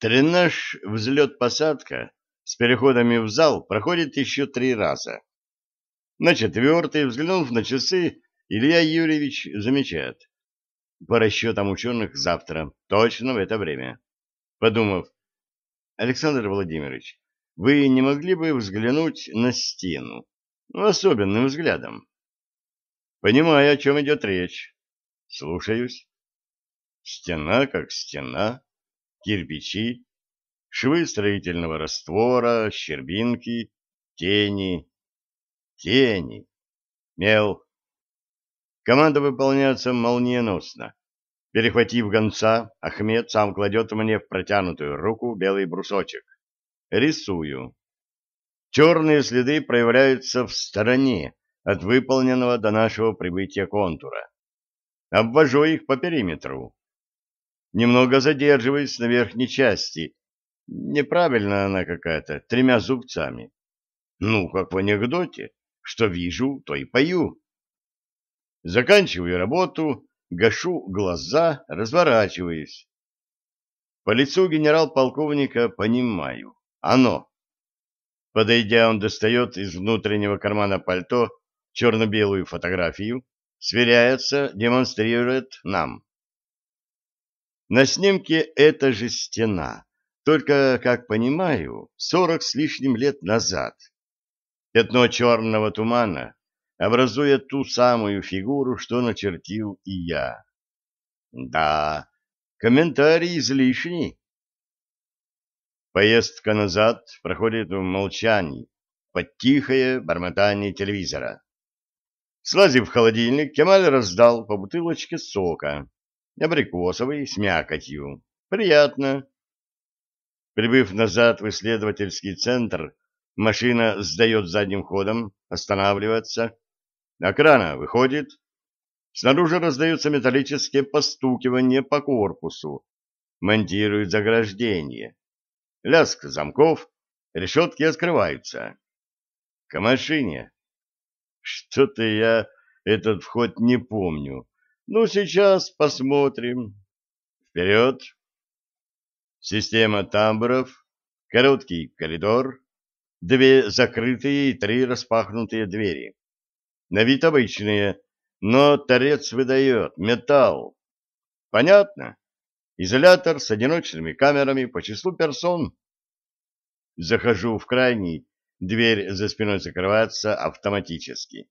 Тренаж взлет-посадка с переходами в зал проходит еще три раза. На четвертый, взглянув на часы, Илья Юрьевич замечает. По расчетам ученых завтра, точно в это время. Подумав, Александр Владимирович, вы не могли бы взглянуть на стену? Ну, особенным взглядом. Понимаю, о чем идет речь. Слушаюсь. Стена как стена, кирпичи, швы строительного раствора, щербинки, тени, тени, мел. Команда выполняется молниеносно. Перехватив гонца, Ахмед сам кладет мне в протянутую руку белый брусочек. Рисую. Черные следы проявляются в стороне от выполненного до нашего прибытия контура. Обвожу их по периметру немного задерживаясь на верхней части. Неправильно она какая-то, тремя зубцами. Ну, как в анекдоте, что вижу, то и пою. Заканчиваю работу, гашу глаза, разворачиваюсь. По лицу генерал-полковника понимаю. Оно. Подойдя, он достает из внутреннего кармана пальто черно-белую фотографию, сверяется, демонстрирует нам. На снимке эта же стена, только, как понимаю, сорок с лишним лет назад. Пятно черного тумана образует ту самую фигуру, что начертил и я. Да, комментарий излишний. Поездка назад проходит в молчании, под тихое бормотание телевизора. Слазив в холодильник, Кемаль раздал по бутылочке сока абрикосовый с мякотью. Приятно. Прибыв назад в исследовательский центр, машина сдает задним ходом, останавливается. Окрана выходит. Снаружи раздаются металлические постукивания по корпусу. Монтируют заграждение. Лязг замков, решетки открываются. К машине. Что-то я этот вход не помню. Ну, сейчас посмотрим. Вперед. Система тамбуров, короткий коридор, две закрытые и три распахнутые двери. На вид обычные, но торец выдает металл. Понятно? Изолятор с одиночными камерами по числу персон. Захожу в крайний, дверь за спиной закрывается автоматически.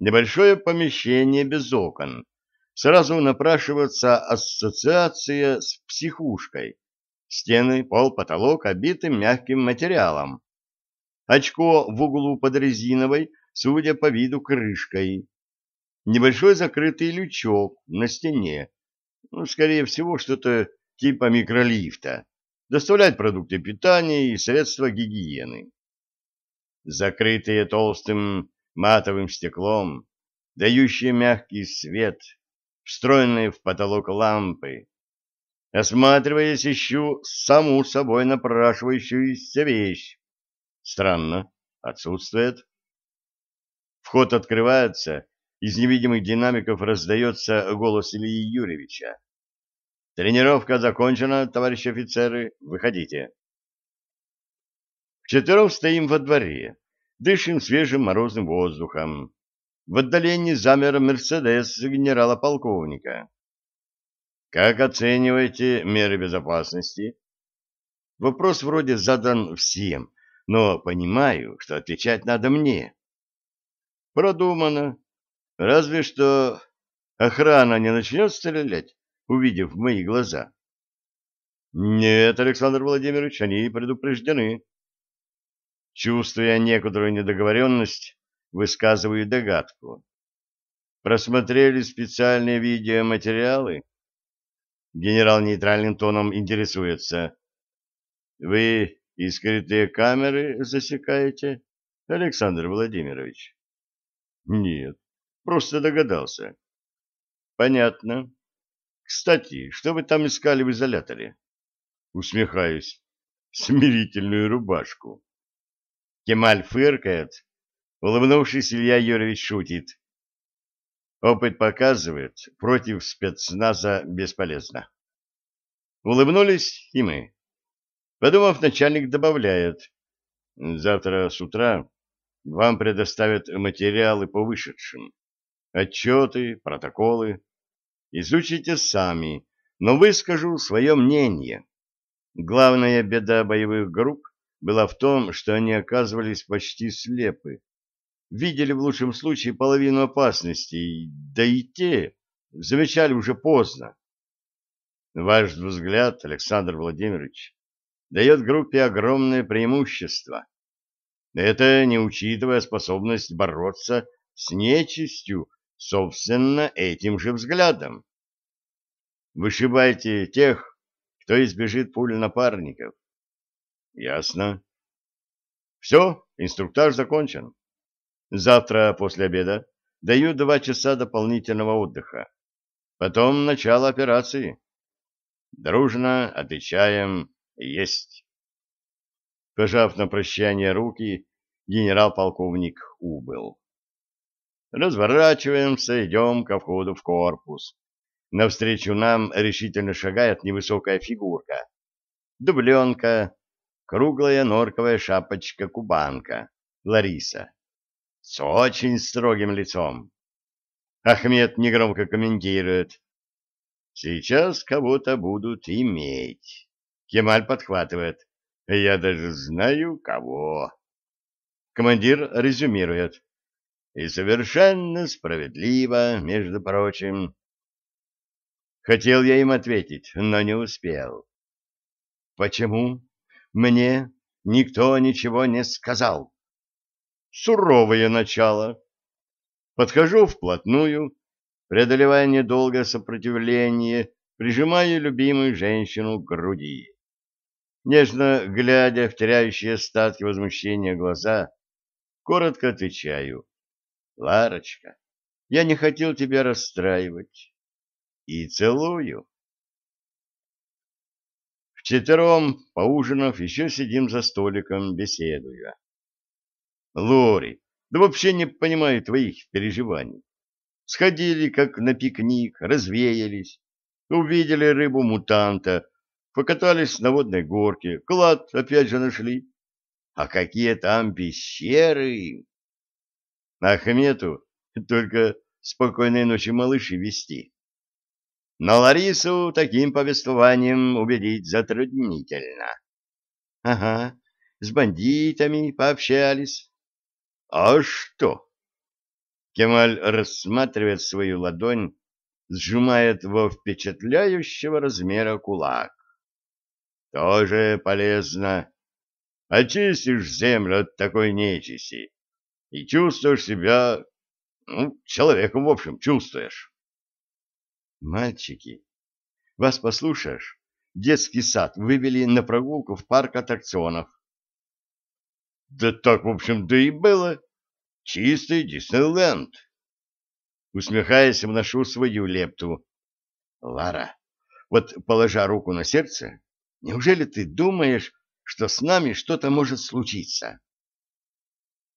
Небольшое помещение без окон. Сразу напрашивается ассоциация с психушкой. Стены, пол, потолок обиты мягким материалом. Очко в углу под резиновой, судя по виду, крышкой. Небольшой закрытый лючок на стене. Ну, скорее всего, что-то типа микролифта. Доставлять продукты питания и средства гигиены. Закрытые толстым матовым стеклом, дающие мягкий свет, встроенные в потолок лампы. Осматриваясь, ищу саму собой напрашивающуюся вещь. Странно, отсутствует. Вход открывается, из невидимых динамиков раздается голос Ильи Юрьевича. «Тренировка закончена, товарищи офицеры, выходите». Вчетвером стоим во дворе дышим свежим морозным воздухом. В отдалении замер «Мерседес» генерала-полковника. Как оцениваете меры безопасности? Вопрос вроде задан всем, но понимаю, что отвечать надо мне. Продумано. Разве что охрана не начнет стрелять, увидев мои глаза. Нет, Александр Владимирович, они предупреждены. Чувствуя некоторую недоговоренность, высказываю догадку. Просмотрели специальные видеоматериалы? Генерал нейтральным тоном интересуется. Вы и скрытые камеры засекаете, Александр Владимирович? Нет, просто догадался. Понятно. Кстати, что вы там искали в изоляторе? Усмехаюсь. Смирительную рубашку. Кемаль фыркает. Улыбнувшись, Илья Юрьевич шутит. Опыт показывает, против спецназа бесполезно. Улыбнулись и мы. Подумав, начальник добавляет. Завтра с утра вам предоставят материалы по вышедшим. Отчеты, протоколы. Изучите сами, но выскажу свое мнение. Главная беда боевых групп была в том, что они оказывались почти слепы. Видели в лучшем случае половину опасностей, да и те замечали уже поздно. Ваш взгляд, Александр Владимирович, дает группе огромное преимущество. Это не учитывая способность бороться с нечистью, собственно, этим же взглядом. Вышибайте тех, кто избежит пуль напарников. Ясно. Все, инструктаж закончен. Завтра после обеда даю два часа дополнительного отдыха. Потом начало операции. Дружно отвечаем «Есть». Пожав на прощание руки, генерал-полковник убыл. Разворачиваемся, идем ко входу в корпус. Навстречу нам решительно шагает невысокая фигурка. Дубленка, круглая норковая шапочка-кубанка, Лариса. С очень строгим лицом. Ахмед негромко комментирует. Сейчас кого-то будут иметь. Кемаль подхватывает. Я даже знаю, кого. Командир резюмирует. И совершенно справедливо, между прочим. Хотел я им ответить, но не успел. Почему мне никто ничего не сказал? Суровое начало. Подхожу вплотную, преодолевая недолгое сопротивление, прижимая любимую женщину к груди. Нежно глядя в теряющие остатки возмущения глаза, коротко отвечаю. «Ларочка, я не хотел тебя расстраивать и целую. Вчетвером, поужинав, еще сидим за столиком, беседуя. Лори, да вообще не понимаю твоих переживаний. Сходили, как на пикник, развеялись, увидели рыбу-мутанта, покатались на водной горке, клад опять же нашли. А какие там пещеры! Ахмету только спокойной ночи малыши вести. Но Ларису таким повествованием убедить затруднительно. Ага, с бандитами пообщались. А что? Кемаль рассматривает свою ладонь, сжимает во впечатляющего размера кулак. Тоже полезно. Очистишь землю от такой нечисти и чувствуешь себя, ну, человеком, в общем, чувствуешь. Мальчики, вас послушаешь, детский сад вывели на прогулку в парк аттракционов. Да так, в общем, да и было. Чистый Диснейленд. Усмехаясь, вношу свою лепту. Лара, вот положа руку на сердце, неужели ты думаешь, что с нами что-то может случиться?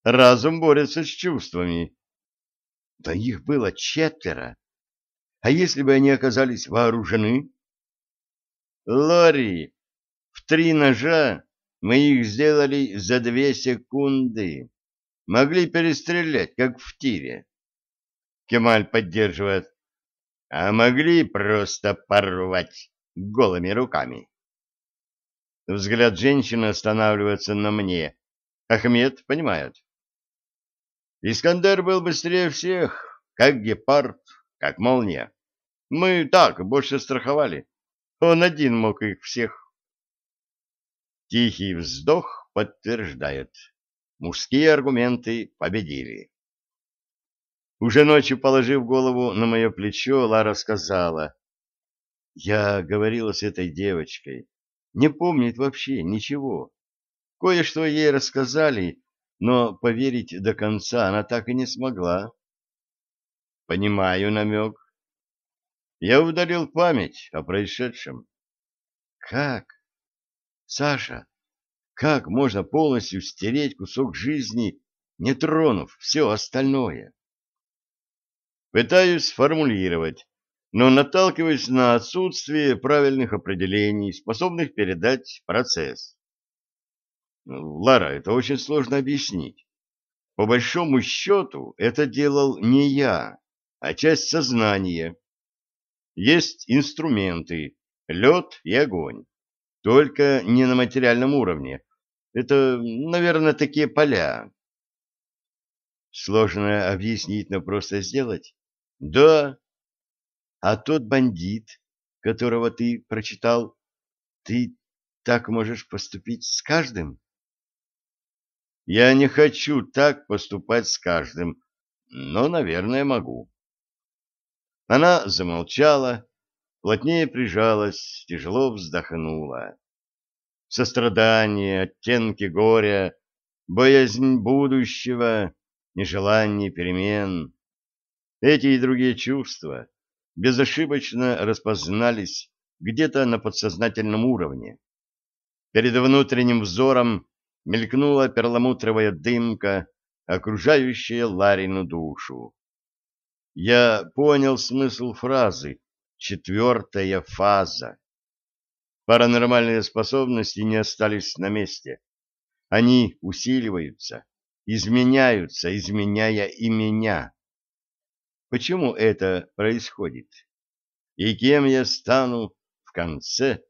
Разум борется с чувствами. Да их было четверо. А если бы они оказались вооружены? Лори, в три ножа мы их сделали за две секунды. Могли перестрелять, как в тире. Кемаль поддерживает. А могли просто порвать голыми руками. Взгляд женщины останавливается на мне. Ахмед понимает. Искандер был быстрее всех, как гепард, как молния. Мы так, больше страховали. Он один мог их всех. Тихий вздох подтверждает. Мужские аргументы победили. Уже ночью, положив голову на мое плечо, Лара сказала. Я говорила с этой девочкой. Не помнит вообще ничего. Кое-что ей рассказали, но поверить до конца она так и не смогла. Понимаю намек. Я удалил память о происшедшем. Как? Саша, как можно полностью стереть кусок жизни, не тронув все остальное? Пытаюсь сформулировать, но наталкиваюсь на отсутствие правильных определений, способных передать процесс. Лара, это очень сложно объяснить. По большому счету, это делал не я, а часть сознания. Есть инструменты, лед и огонь, только не на материальном уровне. Это, наверное, такие поля. Сложно объяснить, но просто сделать? Да. А тот бандит, которого ты прочитал, ты так можешь поступить с каждым? Я не хочу так поступать с каждым, но, наверное, могу. Она замолчала, плотнее прижалась, тяжело вздохнула. Сострадание, оттенки горя, боязнь будущего, нежелание перемен. Эти и другие чувства безошибочно распознались где-то на подсознательном уровне. Перед внутренним взором мелькнула перламутровая дымка, окружающая Ларину душу. Я понял смысл фразы «четвертая фаза». Паранормальные способности не остались на месте. Они усиливаются, изменяются, изменяя и меня. Почему это происходит? И кем я стану в конце